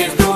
cualquier.